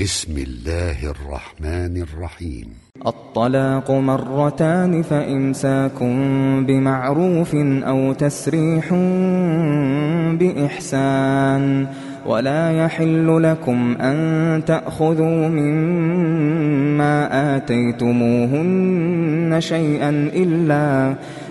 بسم الله الرحمن الرحيم. الطلاق مرتان فإمساك بمعروف أو تسريح بإحسان ولا يحل لكم أن تأخذوا مما آتيتموهن شيئا إلا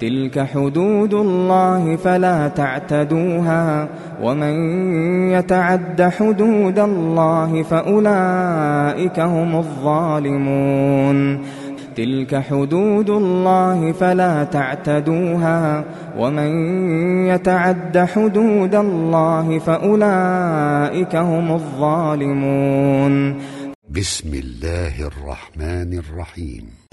تلك حدود الله فلا تعتدوها ومن يتعد حدود الله فأولئك هم الظالمون تلك حدود الله فلا تعتدوها ومن يتعد حدود الله فأولئك هم الظالمون بسم الله الرحمن الرحيم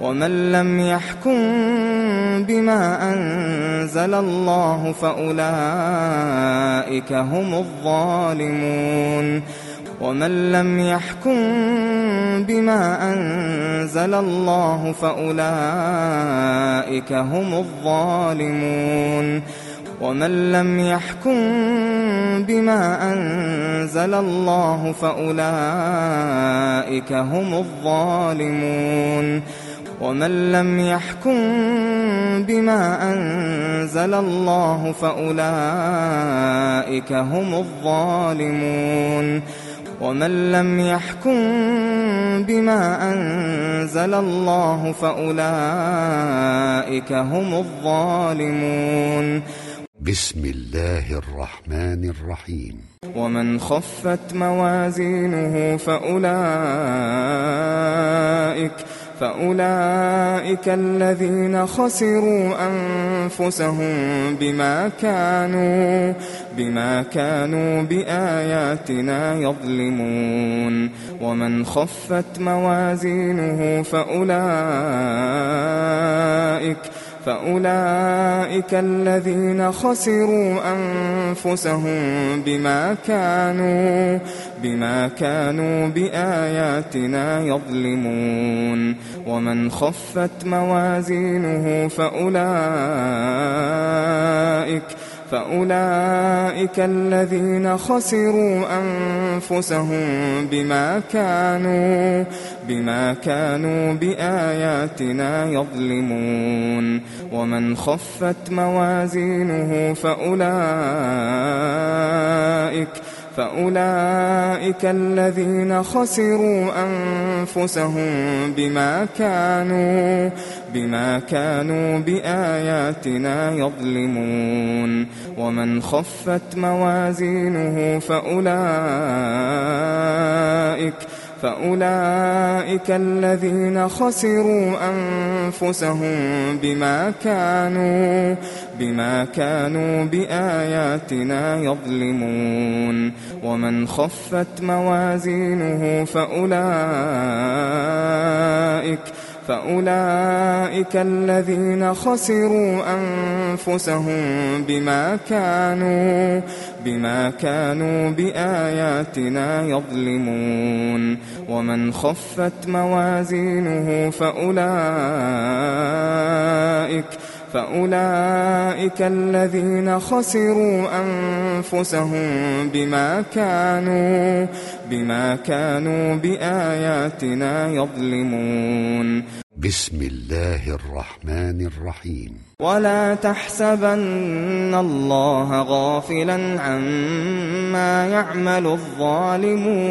ومن لم يحكم بما أنزل الله فأولئك هم الظالمون. ومن لم يحكم بما أنزل الله فأولئك هم الظالمون. ومن لم يحكم بما أنزل الله فأولئك هم الظالمون. ومن لم يحكم بما أنزل الله فأولئك هم الظالمون. ومن لم يحكم بما أنزل الله فأولئك هم الظالمون. بسم الله الرحمن الرحيم. ومن خفت موازينه فأولئك فأولئك الذين خسروا أنفسهم بما كانوا بما كانوا بآياتنا يظلمون. ومن خفت موازينه فأولئك فأولئك الذين خسروا أنفسهم بما كانوا بما كانوا بآياتنا يظلمون. ومن خفت موازينه فأولئك فأولئك الذين خسروا أنفسهم بما كانوا بما كانوا بآياتنا يظلمون. ومن خفت موازينه فأولئك فأولئك الذين خسروا أنفسهم بما كانوا بما كانوا بآياتنا يظلمون. ومن خفت موازينه فأولئك فأولئك الذين خسروا أنفسهم بما كانوا بما كانوا بآياتنا يظلمون ومن خفت موازينه فأولئك فأولئك الذين خسروا أنفسهم بما كانوا بما كانوا بآياتنا يظلمون ومن خفت موازينه فأولئك فأولئك الذين خسروا أنفسهم بما كانوا بما كانوا بآياتنا يظلمون. بسم الله الرحمن الرحيم. ولا تحسبن الله غافلا عما يعمل الظالمون.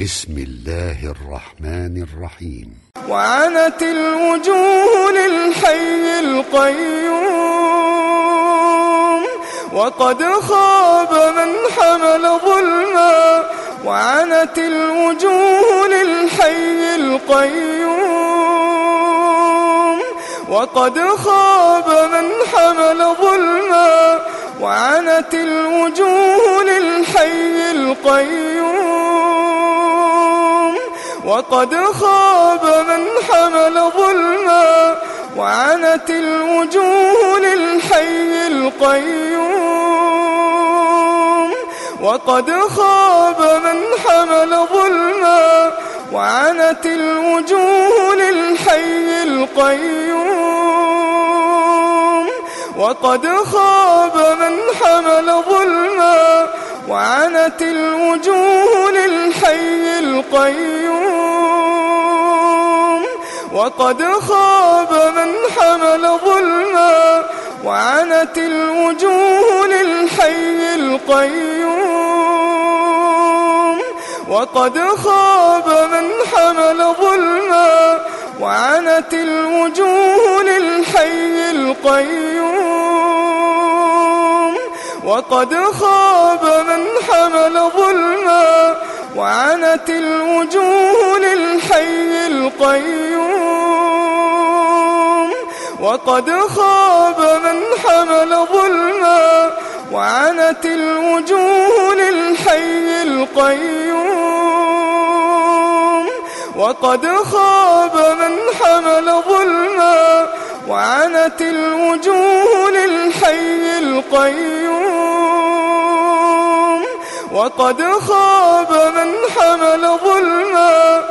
بسم الله الرحمن الرحيم. وعنت الوجوه للحي القيوم وقد خاب من حمل ظلما. وعنت الوجوه للحي القيوم وقد خاب من حمل ظلما. وعنت الوجوه للحي القيوم وقد خاب من حمل ظلما وعنت الوجوه للحي القيوم. وقد خاب من حمل ظلما وعنت الوجوه للحي القيوم. وقد خاب من حمل ظلما وعنت الوجوه للحي القيوم وقد خاب من حمل ظلما وعنت الوجوه للحي القيوم وقد خاب من حمل ظلما وعنت الوجوه للحي القيوم وقد خاب من حمل ظلما وعنت الوجوه للحي القيوم. وقد خاب من حمل ظلما وعنت الوجوه للحي القيوم. وقد خاب من حمل ظلما وعنت الوجوه للحي القيوم. وقد خاب من حمل ظلما